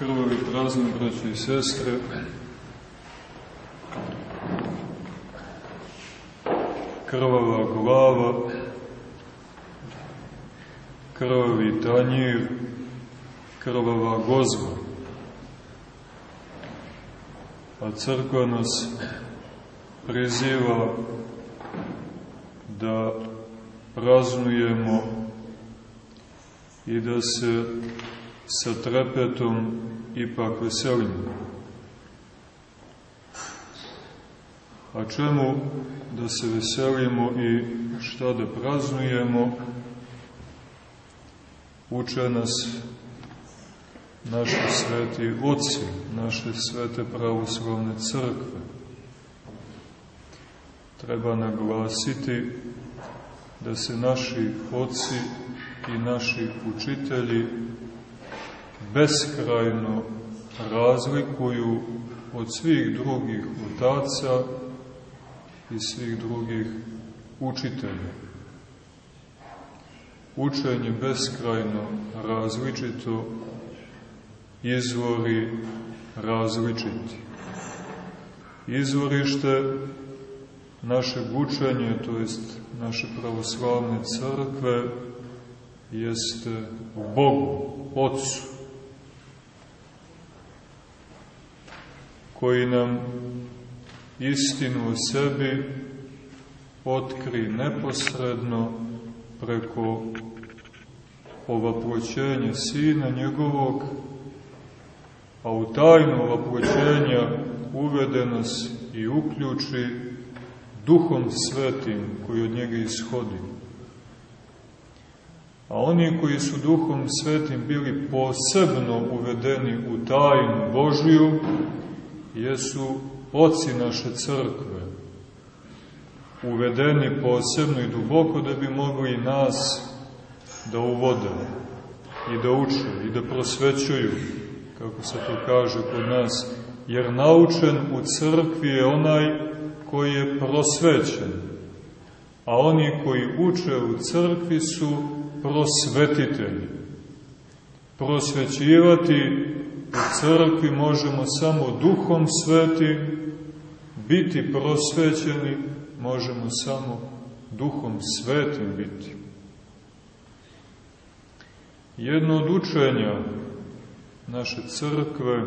krvavi praznik, braće i sestre. Krvava glava, krvavi tanjir, krvava gozba. A crkva nas priziva da praznujemo i da se sa trepetom ipak veselimo. A čemu da se veselimo i šta da praznujemo, uče nas naši sveti oci, naše svete pravoslavne crkve. Treba naglasiti da se naši oci i naši učitelji beskrajno razlikuju od svih drugih otaca i svih drugih učitelja. Učenje beskrajno različito, izvori različiti. Izvorište našeg učenja, to jest naše pravoslavne crkve, jeste u Bogu, Otcu, koji nam istinu o sebi otkri neposredno preko ovaploćenja Sina njegovog, a u tajnu ovaploćenja uvede nas i uključi Duhom Svetim koji od njega ishodi. A oni koji su Duhom Svetim bili posebno uvedeni u tajnu Božiju, jesu oci naše crkve, uvedeni posebno i duboko da bi mogli nas da uvode i da uče i da prosvećuju, kako se to kaže kod nas, jer naučen u crkvi je onaj koji je prosvećen, a oni koji uče u crkvi su prosvetitelji. Prosvećivati u crkvi možemo samo duhom sveti, biti prosvećeni možemo samo duhom svetim biti. Jedno od učenja naše crkve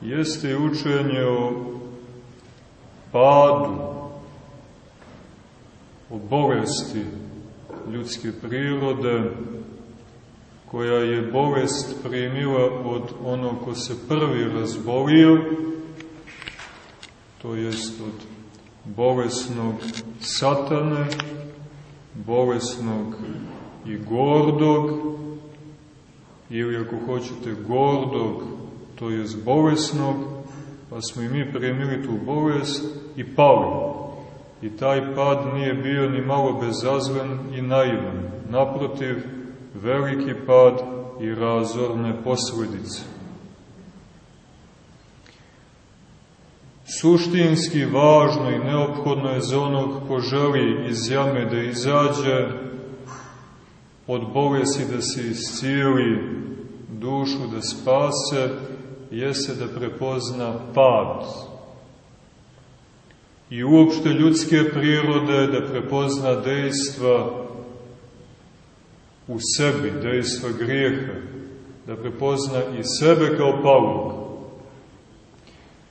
jeste učenje o padu, o bolesti ljudske prirode, koja je bolest primila od onog ko se prvi razbolio, to jest od bolesnog satane, bolesnog i gordog, ili ako hoćete gordog, to jest bolesnog, pa smo i mi primili tu bolest i pali. I taj pad nije bio ni malo bezazven i naivan. Naprotiv, veliki pad i razorne posledice. Suštinski važno i neophodno je za onog ko želi iz jame da izađe, od bolesti da se iscijeli, dušu da spase, jeste da prepozna pad. I uopšte ljudske prirode da prepozna dejstva u sebi, dejstva grijeha, da prepozna i sebe kao palog.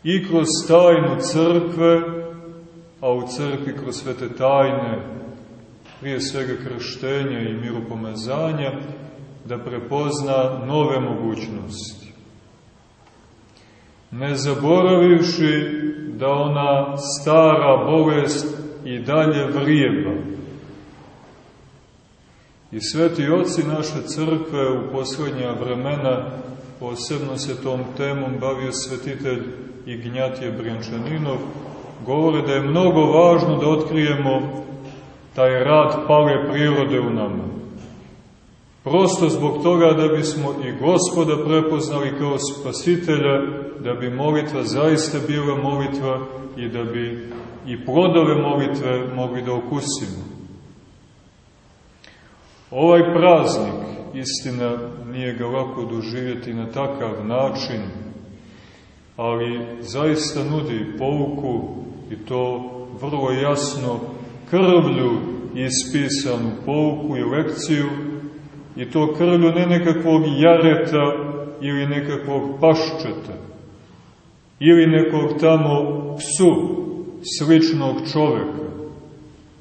I kroz tajnu crkve, a u crkvi kroz svete tajne, prije svega krštenja i miropomazanja, da prepozna nove mogućnosti. Ne zaboravivši da ona stara bolest i dalje vrijeba, I sveti oci naše crkve u posljednja vremena, posebno se tom temom bavio svetitelj Ignjatije Brjančaninov, govore da je mnogo važno da otkrijemo taj rad pale prirode u nama. Prosto zbog toga da bismo i gospoda prepoznali kao spasitelja, da bi molitva zaista bila molitva i da bi i plodove molitve mogli da okusimo. Ovaj praznik istina nije ga lako doživjeti na takav način, ali zaista nudi pouku i to vrlo jasno krvlju ispisanu pouku i lekciju i to krvlju ne nekakvog jareta ili nekakvog paščeta ili nekog tamo psu sličnog čoveka,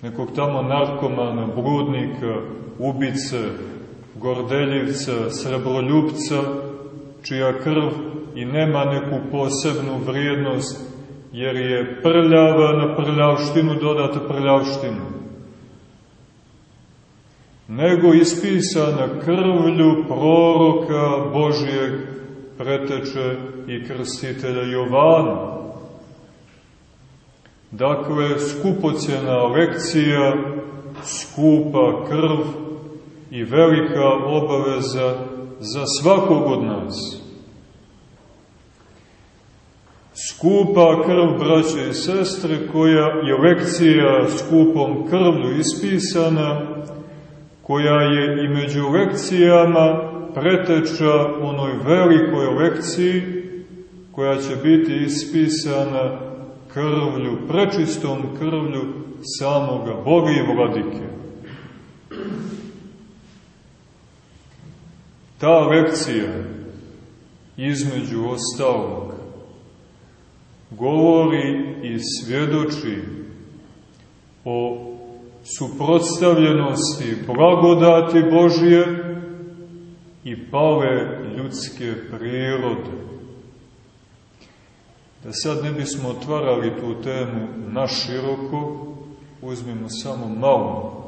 nekog tamo narkomana, brudnika, ubice, gordeljivca, srebroljubca, čija krv i nema neku posebnu vrijednost, jer je prljava na prljavštinu dodata prljavštinu, nego ispisana krvlju proroka Božijeg preteče i krstitelja Jovana. Dakle, skupocjena lekcija, skupa krv i velika obaveza za svakog od nas. Skupa krv, braće i sestre, koja je lekcija skupom krvlju ispisana, koja je i među lekcijama preteča onoj velikoj lekciji, koja će biti ispisana krvlju, prečistom krvlju samoga Boga i Vladike. Ta lekcija, između ostalog, govori i svjedoči o suprotstavljenosti blagodati Božije i pale ljudske prirode. Da sad ne bismo otvarali tu temu naširoko, uzmimo samo malo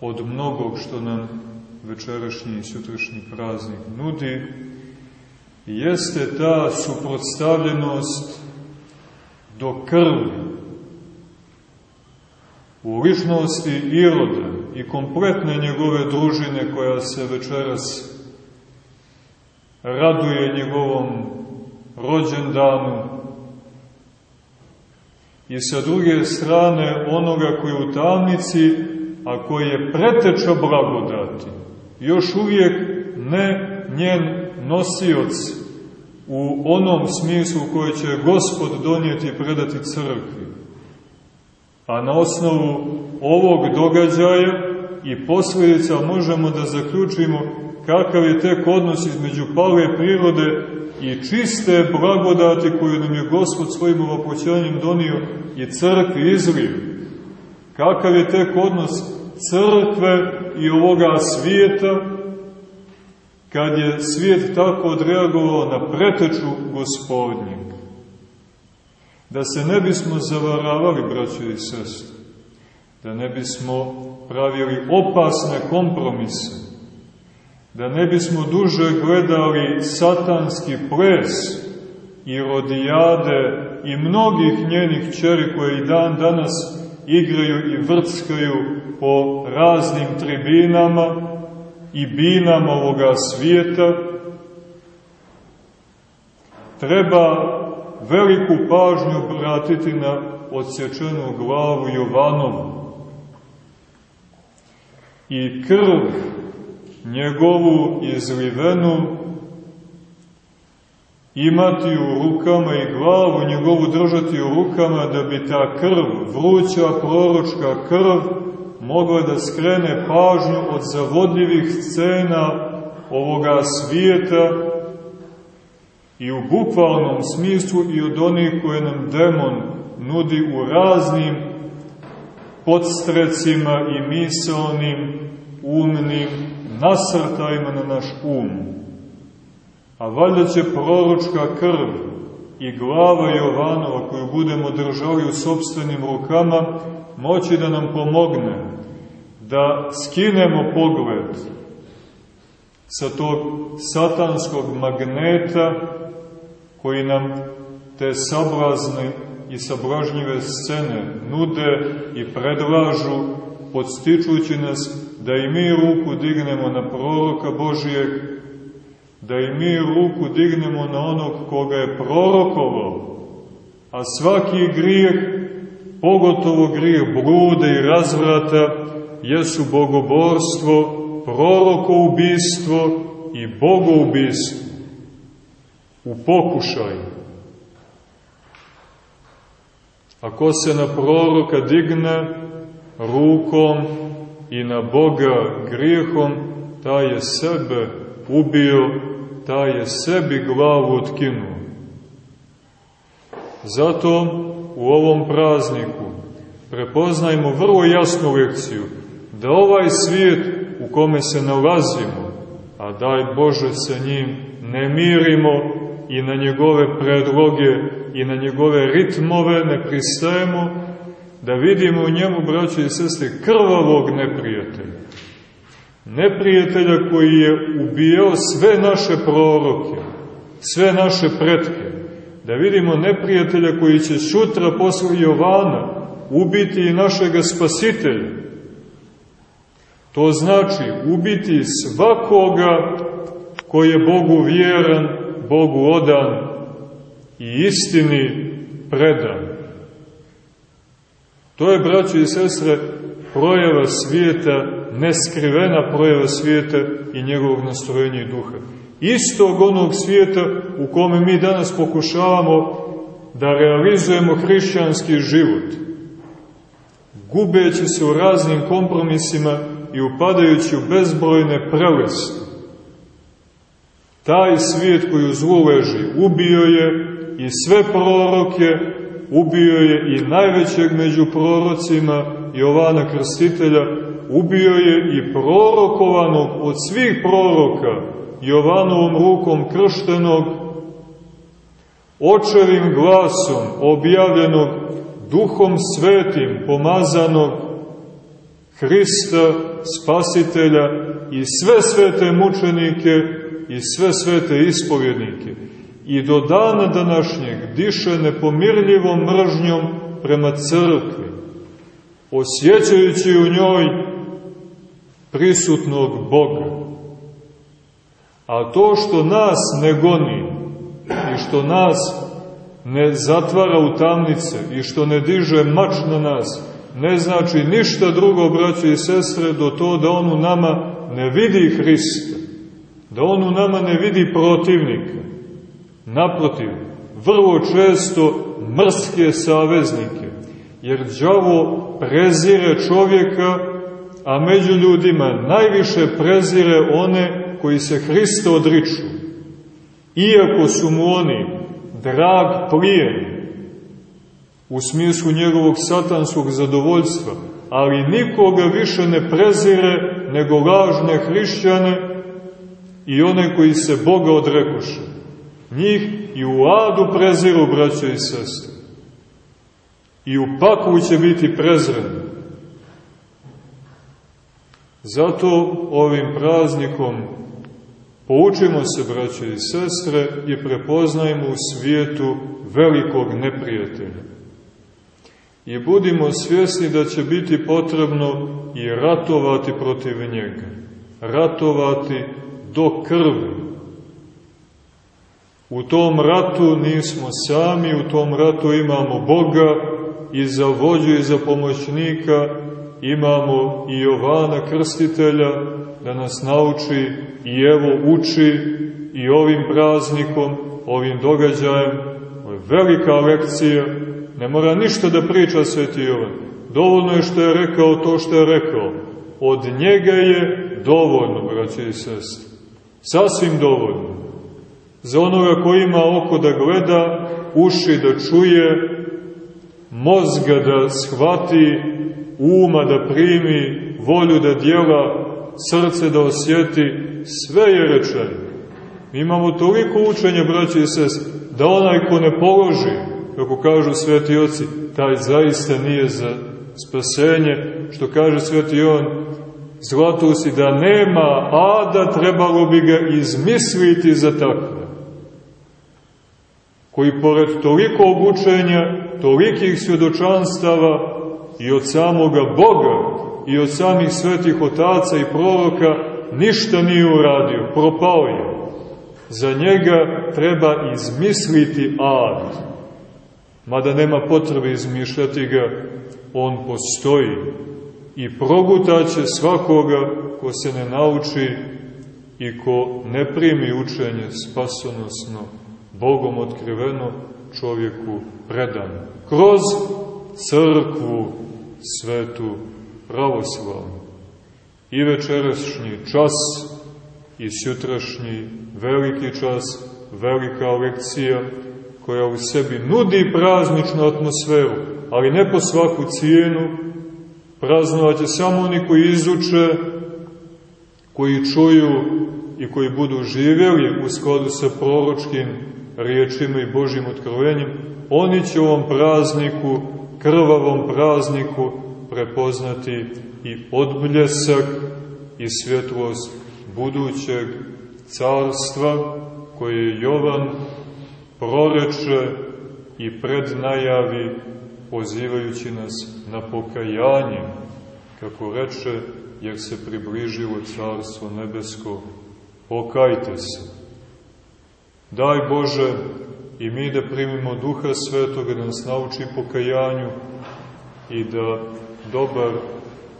od mnogog što nam večerašnji i sutrašnji praznik nudi, jeste ta suprotstavljenost do krvi u ličnosti Iroda i kompletne njegove družine koja se večeras raduje njegovom rođendanu i sa druge strane onoga koji je u tamnici, a koji je preteča blagodati, još uvijek ne njen nosioc u onom smislu koje će Gospod donijeti i predati crkvi. A na osnovu ovog događaja i posljedica možemo da zaključimo kakav je tek odnos između pale prirode i čiste blagodati koju nam je Gospod svojim ovopoćanjem donio i crkvi izlio. Kakav je tek odnos crkve i ovoga svijeta, kad je svijet tako odreagovao na preteču gospodnjeg. Da se ne bismo zavaravali, braćo i sestre, da ne bismo pravili opasne kompromise, da ne bismo duže gledali satanski ples i rodijade i mnogih njenih čeri koje i dan danas igraju i vrckaju po raznim tribinama i binama ovoga svijeta, treba veliku pažnju vratiti na odsječenu glavu Jovanovu. I krv njegovu izlivenu imati u rukama i glavu njegovu držati u rukama da bi ta krv, vruća proročka krv, mogla da skrene pažnju od zavodljivih scena ovoga svijeta i u bukvalnom smislu i od onih koje nam demon nudi u raznim podstrecima i misalnim, umnim nasrtajima na naš um. A valjda će proročka krv i glava Jovanova koju budemo držali u sobstvenim rukama moći da nam pomogne da skinemo pogled sa tog satanskog magneta koji nam te sablazne i sablažnjive scene nude i predlažu, podstičujući nas da i mi ruku dignemo na proroka Božijeg, da i mi ruku dignemo na onog koga je prorokovao, a svaki grijeh, pogotovo grijeh brude i razvrata, jesu bogoborstvo prorokoubistvo i bogoubistvo u pokušaju. Ako se na proroka digne rukom i na Boga grijehom, taj je sebe ubio, taj je sebi glavu otkinuo. Zato u ovom prazniku prepoznajmo vrlo jasnu lekciju da ovaj svijet u kome se nalazimo, a daj Bože se njim ne mirimo i na njegove predloge i na njegove ritmove ne pristajemo, da vidimo u njemu, braće i sestre, krvavog neprijatelja. Neprijatelja koji je ubijao sve naše proroke, sve naše pretke. Da vidimo neprijatelja koji će sutra posle Jovana ubiti i našega spasitelja. To znači ubiti svakoga koji je Bogu vjeran, Bogu odan i istini predan. To je, braći i sestre, projeva svijeta, neskrivena projeva svijeta i njegovog nastrojenja i duha. Istog onog svijeta u kome mi danas pokušavamo da realizujemo hrišćanski život, gubeći se u raznim kompromisima i upadajući u bezbrojne prelesti. Taj svijet koji u zlu leži ubio je i sve proroke, ubio je i najvećeg među prorocima Jovana Krstitelja, ubio je i prorokovanog od svih proroka Jovanovom rukom krštenog, očevim glasom objavljenog, duhom svetim pomazanog Hrista, spasitelja i sve svete mučenike i sve svete ispovjednike i do dana današnjeg diše nepomirljivom mržnjom prema crkvi, osjećajući u njoj prisutnog Boga. A to što nas ne goni i što nas ne zatvara u tamnice i što ne diže mač na nas, ne znači ništa drugo, braće i sestre, do to da on u nama ne vidi Hrista, da on u nama ne vidi protivnika, Naprotiv, vrlo često mrske saveznike, jer đavo prezire čovjeka, a među ljudima najviše prezire one koji se Hrista odriču. Iako su mu oni drag plijen, u smislu njegovog satanskog zadovoljstva, ali nikoga više ne prezire nego lažne hrišćane i one koji se Boga odrekuše. Njih i u adu preziru, braćo i sestre. I u paklu će biti prezreni. Zato ovim praznikom poučimo se, braćo i sestre, i prepoznajmo u svijetu velikog neprijatelja. I budimo svjesni da će biti potrebno i ratovati protiv njega. Ratovati do krvi U tom ratu nismo sami, u tom ratu imamo Boga i za vođu i za pomoćnika imamo i Jovana Krstitelja da nas nauči i evo uči i ovim praznikom, ovim događajem. Ovo je velika lekcija, ne mora ništa da priča Sveti Jovan. Dovoljno je što je rekao to što je rekao. Od njega je dovoljno, braće i sestre. Sasvim dovoljno za onoga koji ima oko da gleda, uši da čuje, mozga da shvati, uma da primi, volju da djela, srce da osjeti, sve je rečeno. Mi imamo toliko učenja, braći i sest, da onaj ko ne položi, kako kažu sveti oci, taj zaista nije za spasenje, što kaže sveti Jovan, Zlatusi, da nema ada, trebalo bi ga izmisliti za takve koji pored toliko obučenja, tolikih svjedočanstava i od samoga Boga i od samih svetih otaca i proroka ništa nije uradio, propao je. Za njega treba izmisliti ad. Mada nema potrebe izmišljati ga, on postoji. i progutaće svakoga ko se ne nauči i ko ne primi učenje spasonosno, Bogom otkriveno, čovjeku predano. Kroz crkvu svetu pravoslavnu. I večerašnji čas i sutrašnji veliki čas, velika lekcija koja u sebi nudi prazničnu atmosferu, ali ne po svaku cijenu, praznovaće samo oni koji izuče, koji čuju i koji budu živjeli u skladu sa proročkim riječima i Božjim otkrovenjem, oni će u ovom prazniku, krvavom prazniku, prepoznati i odbljesak i svjetlost budućeg carstva koje Jovan proreče i prednajavi pozivajući nas na pokajanje, kako reče, jer se približilo Carstvo nebesko, pokajte se. Daj Bože i mi da primimo Duha Svetoga, da nas nauči pokajanju i da dobar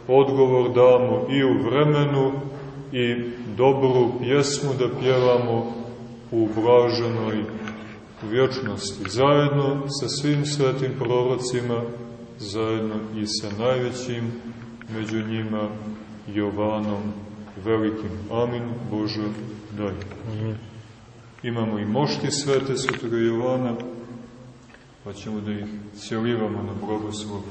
odgovor damo i u vremenu i dobru pjesmu da pjevamo u blaženoj vječnosti. Zajedno sa svim svetim prorocima, zajedno i sa najvećim među njima Jovanom Velikim. Amin. Bože, daj. Amin. Imamo i mošti svete svetoga Jovana, pa ćemo da ih cijelivamo na blagoslov.